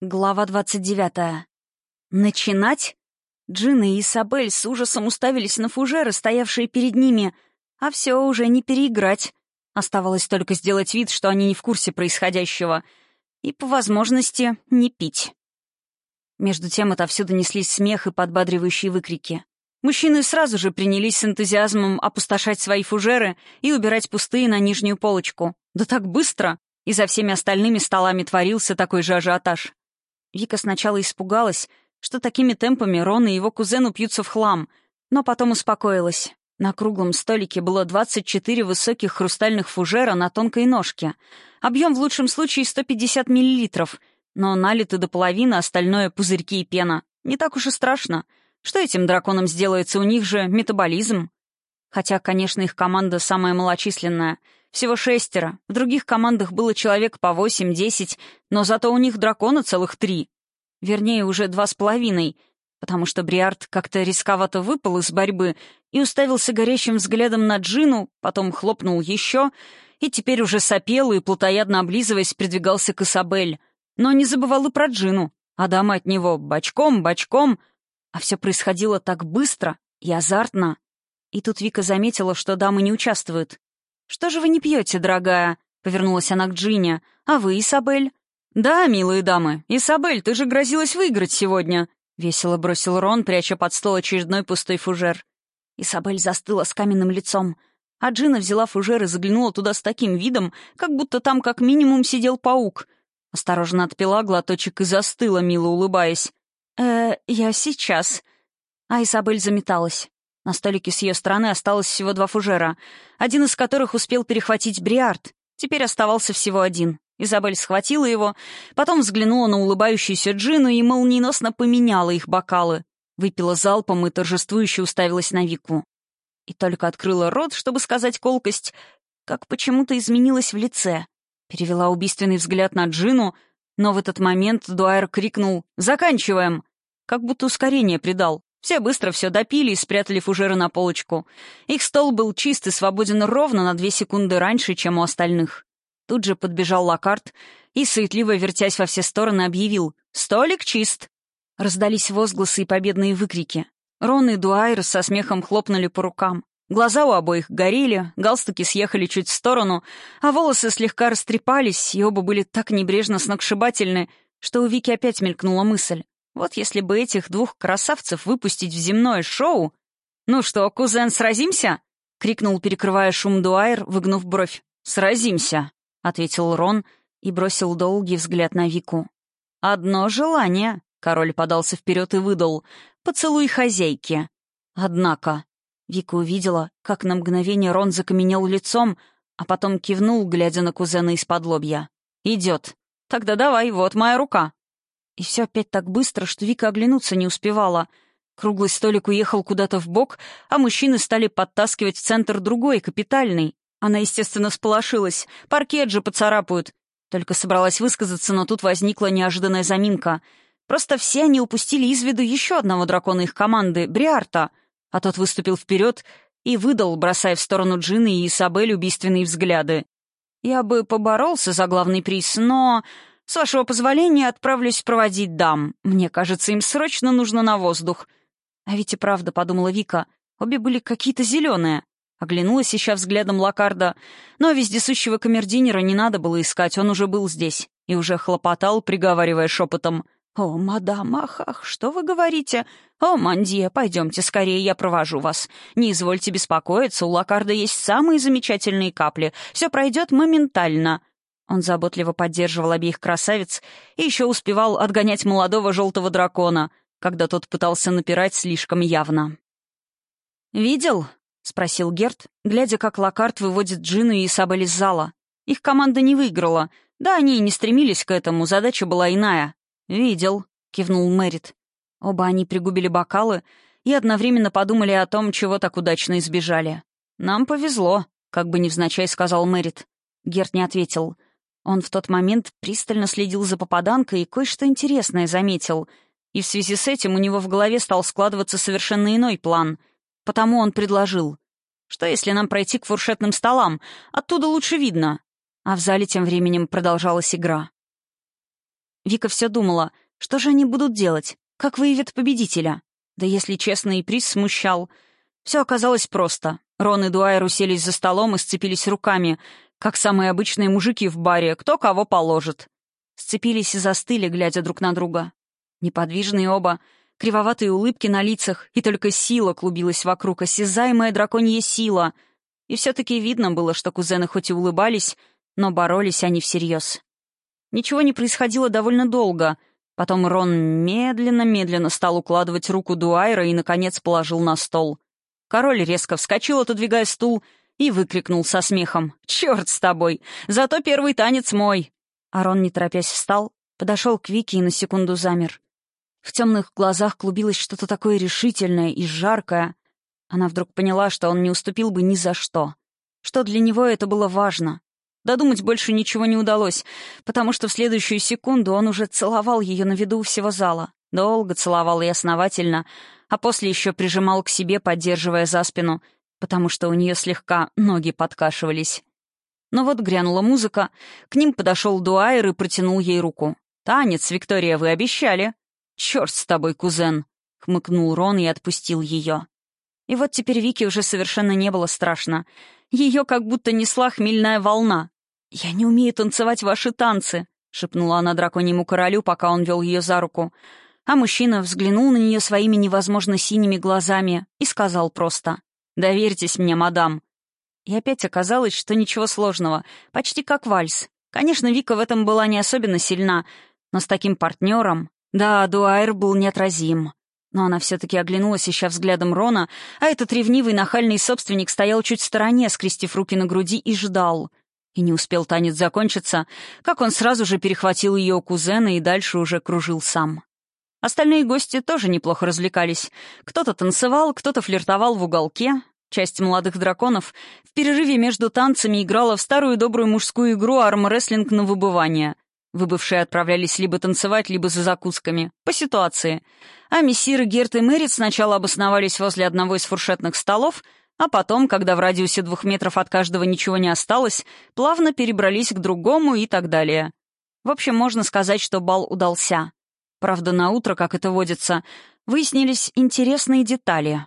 Глава двадцать девятая. Начинать? Джина и Исабель с ужасом уставились на фужеры, стоявшие перед ними, а все уже не переиграть. Оставалось только сделать вид, что они не в курсе происходящего, и, по возможности, не пить. Между тем отовсюду неслись смех и подбадривающие выкрики. Мужчины сразу же принялись с энтузиазмом опустошать свои фужеры и убирать пустые на нижнюю полочку. Да так быстро! И за всеми остальными столами творился такой же ажиотаж. Вика сначала испугалась, что такими темпами Рон и его кузен упьются в хлам, но потом успокоилась. На круглом столике было 24 высоких хрустальных фужера на тонкой ножке. Объем в лучшем случае 150 миллилитров, но налиты до половины, остальное — пузырьки и пена. Не так уж и страшно. Что этим драконам сделается? У них же метаболизм. Хотя, конечно, их команда самая малочисленная. Всего шестеро. В других командах было человек по восемь-десять, но зато у них дракона целых три. Вернее, уже два с половиной, потому что Бриард как-то рисковато выпал из борьбы и уставился горящим взглядом на Джину, потом хлопнул еще, и теперь уже сопел и, плотоядно облизываясь, придвигался к Исабель. Но не забывал и про Джину, а дамы от него бочком, бочком. А все происходило так быстро и азартно. И тут Вика заметила, что дамы не участвуют. «Что же вы не пьете, дорогая?» — повернулась она к Джине. «А вы, Исабель?» «Да, милые дамы. Исабель, ты же грозилась выиграть сегодня», — весело бросил Рон, пряча под стол очередной пустой фужер. Исабель застыла с каменным лицом. А Джина взяла фужер и заглянула туда с таким видом, как будто там как минимум сидел паук. Осторожно отпила глоточек и застыла, мило улыбаясь. «Э, я сейчас». А Исабель заметалась. На столике с ее стороны осталось всего два фужера, один из которых успел перехватить Бриард. Теперь оставался всего один. Изабель схватила его, потом взглянула на улыбающуюся Джину и молниеносно поменяла их бокалы. Выпила залпом и торжествующе уставилась на Вику. И только открыла рот, чтобы сказать колкость, как почему-то изменилась в лице. Перевела убийственный взгляд на Джину, но в этот момент Дуайер крикнул «Заканчиваем!» Как будто ускорение придал. Все быстро все допили и спрятали фужеры на полочку. Их стол был чист и свободен ровно на две секунды раньше, чем у остальных. Тут же подбежал Лакарт и, суетливо вертясь во все стороны, объявил «Столик чист!». Раздались возгласы и победные выкрики. Рон и Дуайр со смехом хлопнули по рукам. Глаза у обоих горели, галстуки съехали чуть в сторону, а волосы слегка растрепались, и оба были так небрежно сногсшибательны, что у Вики опять мелькнула мысль. Вот если бы этих двух красавцев выпустить в земное шоу... «Ну что, кузен, сразимся?» — крикнул, перекрывая шум Дуайр, выгнув бровь. «Сразимся», — ответил Рон и бросил долгий взгляд на Вику. «Одно желание», — король подался вперед и выдал. «Поцелуй хозяйки». Однако... Вика увидела, как на мгновение Рон закаменел лицом, а потом кивнул, глядя на кузена из-под лобья. «Идет. Тогда давай, вот моя рука». И все опять так быстро, что Вика оглянуться не успевала. Круглый столик уехал куда-то в бок, а мужчины стали подтаскивать в центр другой, капитальный. Она, естественно, сполошилась. Паркет же поцарапают. Только собралась высказаться, но тут возникла неожиданная заминка. Просто все они упустили из виду еще одного дракона их команды, Бриарта. А тот выступил вперед и выдал, бросая в сторону Джины и Исабель убийственные взгляды. «Я бы поборолся за главный приз, но с вашего позволения отправлюсь проводить дам. Мне кажется, им срочно нужно на воздух». А ведь и правда, подумала Вика, обе были какие-то зеленые. Оглянулась еще взглядом Лакарда, но вездесущего камердинера не надо было искать, он уже был здесь и уже хлопотал, приговаривая шепотом. «О, мадам, ах, ах, что вы говорите? О, Мандия, пойдемте скорее, я провожу вас. Не извольте беспокоиться, у Лакарда есть самые замечательные капли. Все пройдет моментально. Он заботливо поддерживал обеих красавиц и еще успевал отгонять молодого желтого дракона, когда тот пытался напирать слишком явно. «Видел?» — спросил Герт, глядя, как Локарт выводит Джину и Исабель из зала. Их команда не выиграла. Да, они и не стремились к этому, задача была иная. «Видел», — кивнул Мэрит. Оба они пригубили бокалы и одновременно подумали о том, чего так удачно избежали. «Нам повезло», — как бы невзначай сказал Мэрит. Герт не ответил — он в тот момент пристально следил за попаданкой и кое-что интересное заметил. И в связи с этим у него в голове стал складываться совершенно иной план. Потому он предложил. «Что, если нам пройти к фуршетным столам? Оттуда лучше видно». А в зале тем временем продолжалась игра. Вика все думала, что же они будут делать, как выявят победителя. Да если честно, и приз смущал. Все оказалось просто. Рон и Дуайр уселись за столом и сцепились руками, как самые обычные мужики в баре, кто кого положит. Сцепились и застыли, глядя друг на друга. Неподвижные оба, кривоватые улыбки на лицах, и только сила клубилась вокруг, осязаемая драконья сила. И все-таки видно было, что кузены хоть и улыбались, но боролись они всерьез. Ничего не происходило довольно долго. Потом Рон медленно-медленно стал укладывать руку Дуайра и, наконец, положил на стол. Король резко вскочил, отодвигая стул, и выкрикнул со смехом. «Черт с тобой! Зато первый танец мой!» Арон, не торопясь, встал, подошел к Вике и на секунду замер. В темных глазах клубилось что-то такое решительное и жаркое. Она вдруг поняла, что он не уступил бы ни за что. Что для него это было важно. Додумать больше ничего не удалось, потому что в следующую секунду он уже целовал ее на виду у всего зала. Долго целовал и основательно, а после еще прижимал к себе, поддерживая за спину, потому что у нее слегка ноги подкашивались. Но вот грянула музыка, к ним подошел Дуайер и протянул ей руку. «Танец, Виктория, вы обещали!» «Черт с тобой, кузен!» — хмыкнул Рон и отпустил ее. И вот теперь Вике уже совершенно не было страшно. Ее как будто несла хмельная волна. «Я не умею танцевать ваши танцы», — шепнула она драконьему королю, пока он вел ее за руку. А мужчина взглянул на нее своими невозможно синими глазами и сказал просто «Доверьтесь мне, мадам». И опять оказалось, что ничего сложного, почти как вальс. Конечно, Вика в этом была не особенно сильна, но с таким партнером... Да, Дуайр был неотразим. Но она все-таки оглянулась, ища взглядом Рона, а этот ревнивый нахальный собственник стоял чуть в стороне, скрестив руки на груди, и ждал. И не успел танец закончиться, как он сразу же перехватил ее кузена и дальше уже кружил сам. Остальные гости тоже неплохо развлекались. Кто-то танцевал, кто-то флиртовал в уголке. Часть молодых драконов в перерыве между танцами играла в старую добрую мужскую игру армрестлинг на выбывание — Выбывшие отправлялись либо танцевать, либо за закусками. По ситуации. А мессиры Герт и Мэрит сначала обосновались возле одного из фуршетных столов, а потом, когда в радиусе двух метров от каждого ничего не осталось, плавно перебрались к другому и так далее. В общем, можно сказать, что бал удался. Правда, на утро, как это водится, выяснились интересные детали.